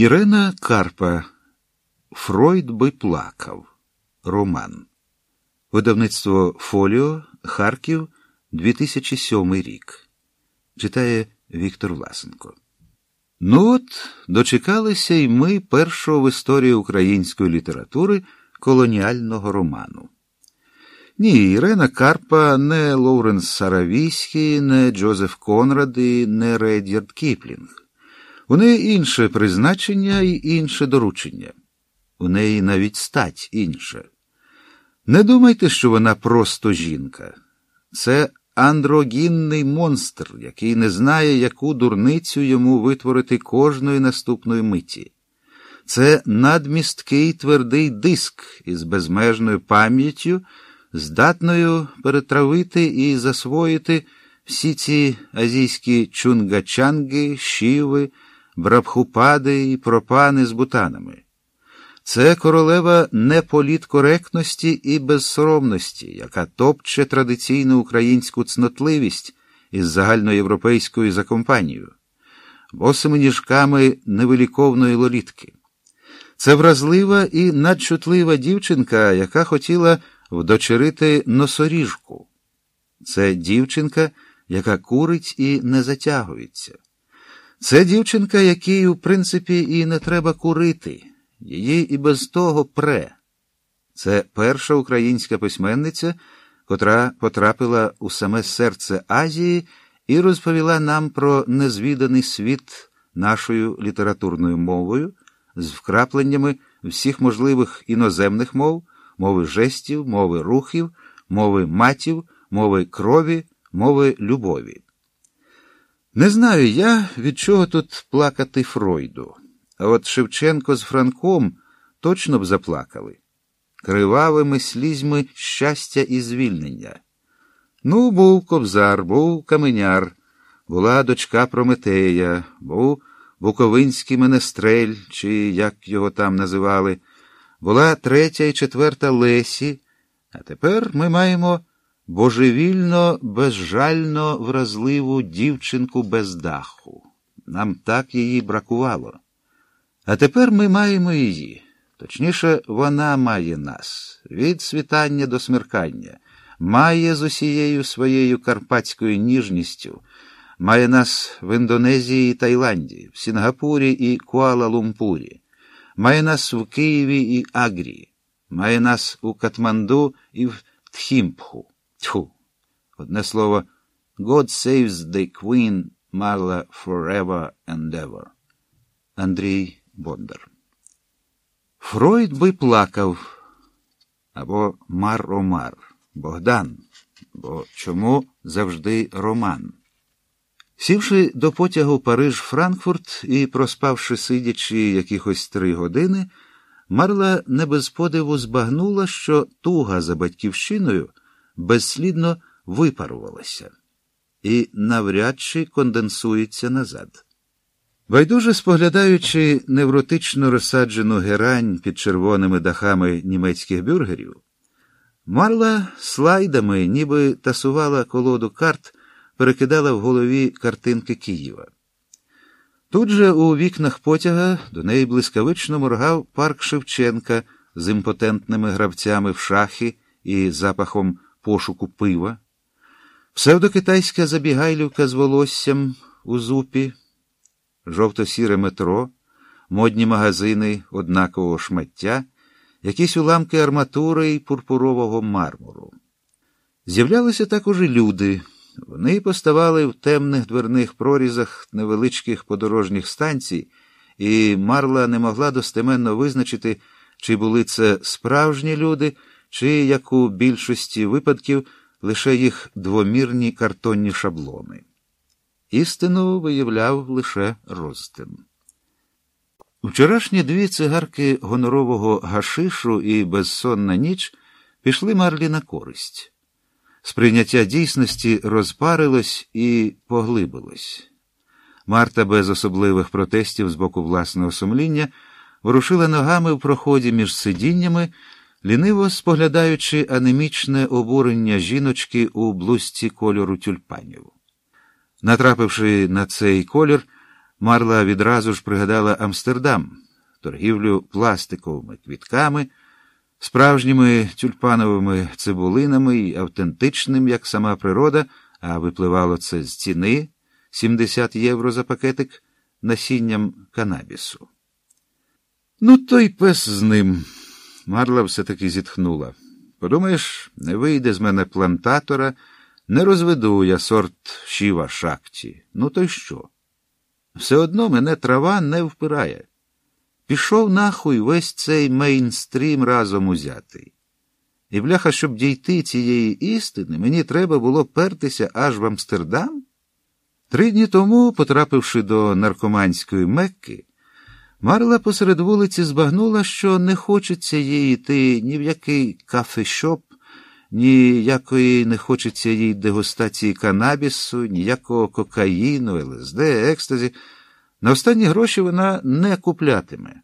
Ірена Карпа Фройд би плакав. Роман. Видавництво Фоліо Харків 2007 рік. Читає Віктор Власенко. Ну от, дочекалися й ми першого в історії української літератури колоніального роману. Ні, Ірена Карпа, не Лоуренс Аравійський, не Джозеф Конрад і не Редьярд Кіплінг. У неї інше призначення і інше доручення. У неї навіть стать інша. Не думайте, що вона просто жінка. Це андрогінний монстр, який не знає, яку дурницю йому витворити кожної наступної миті. Це надмісткий твердий диск із безмежною пам'яттю, здатною перетравити і засвоїти всі ці азійські чунгачанги, шіви, брабхупади і пропани з бутанами. Це королева неполіткоректності і безсоромності, яка топче традиційну українську цнотливість із загальноєвропейською закомпанією, босими ніжками невиліковної лолітки. Це вразлива і надчутлива дівчинка, яка хотіла вдочерити носоріжку. Це дівчинка, яка курить і не затягується. Це дівчинка, якій, у принципі, і не треба курити. Її і без того пре. Це перша українська письменниця, котра потрапила у саме серце Азії і розповіла нам про незвіданий світ нашою літературною мовою з вкрапленнями всіх можливих іноземних мов, мови жестів, мови рухів, мови матів, мови крові, мови любові. Не знаю я, від чого тут плакати Фройду. А от Шевченко з Франком точно б заплакали. Кривавими слізьми щастя і звільнення. Ну, був кобзар, був каменяр, була дочка Прометея, був Буковинський менестрель, чи як його там називали, була третя і четверта Лесі, а тепер ми маємо божевільно, безжально вразливу дівчинку без даху. Нам так її бракувало. А тепер ми маємо її. Точніше, вона має нас від світання до смеркання, має з усією своєю карпатською ніжністю, має нас в Індонезії і Таїланді, в Сінгапурі і Куала-Лумпурі, має нас в Києві і Агрі, має нас у Катманду і в Тхімпху. Тьху. Одне слово, God saves the Queen Marla forever and ever. Андрій Бондар. Фройд би плакав або Мар Омар, Богдан, бо чому завжди роман? Сівши до потягу Париж Франкфурт і проспавши сидячи якихось три години, Марла не без подиву збагнула, що туга за батьківщиною безслідно випарувалася і навряд чи конденсується назад. Байдуже споглядаючи невротично розсаджену герань під червоними дахами німецьких бюргерів, Марла слайдами, ніби тасувала колоду карт, перекидала в голові картинки Києва. Тут же у вікнах потяга до неї блискавично моргав парк Шевченка з імпотентними гравцями в шахи і запахом пошуку пива, псевдокитайська забігайлівка з волоссям у зупі жовто-сіре метро, модні магазини однакового шмаття, якісь уламки арматури і пурпурового мармуру. З'являлися також і люди. Вони поставали в темних дверних прорізах невеличких подорожніх станцій, і Марла не могла достеменно визначити, чи були це справжні люди, чи, як у більшості випадків, лише їх двомірні картонні шаблони. Істину виявляв лише розтин. Вчорашні дві цигарки гонорового гашишу і безсонна ніч пішли Марлі на користь. Сприйняття дійсності розпарилось і поглибилось. Марта без особливих протестів з боку власного сумління ворушила ногами в проході між сидіннями, ліниво споглядаючи анемічне обурення жіночки у блузці кольору тюльпанів. Натрапивши на цей колір, Марла відразу ж пригадала Амстердам, торгівлю пластиковими квітками, справжніми тюльпановими цибулинами і автентичним, як сама природа, а випливало це з ціни 70 євро за пакетик насінням канабісу. Ну, той пес з ним. Марла все-таки зітхнула. Подумаєш, не вийде з мене плантатора, не розведу я сорт шіва шакті. Ну, то й що? Все одно мене трава не впирає. Пішов нахуй весь цей мейнстрім разом узятий. І, бляха, щоб дійти цієї істини, мені треба було пертися аж в Амстердам. Три дні тому, потрапивши до наркоманської Мекки, Марла посеред вулиці збагнула, що не хочеться їй йти ні в який кафешоп, ніякої не хочеться їй дегустації канабісу, ніякого кокаїну, ЛСД, екстазі. На останні гроші вона не куплятиме.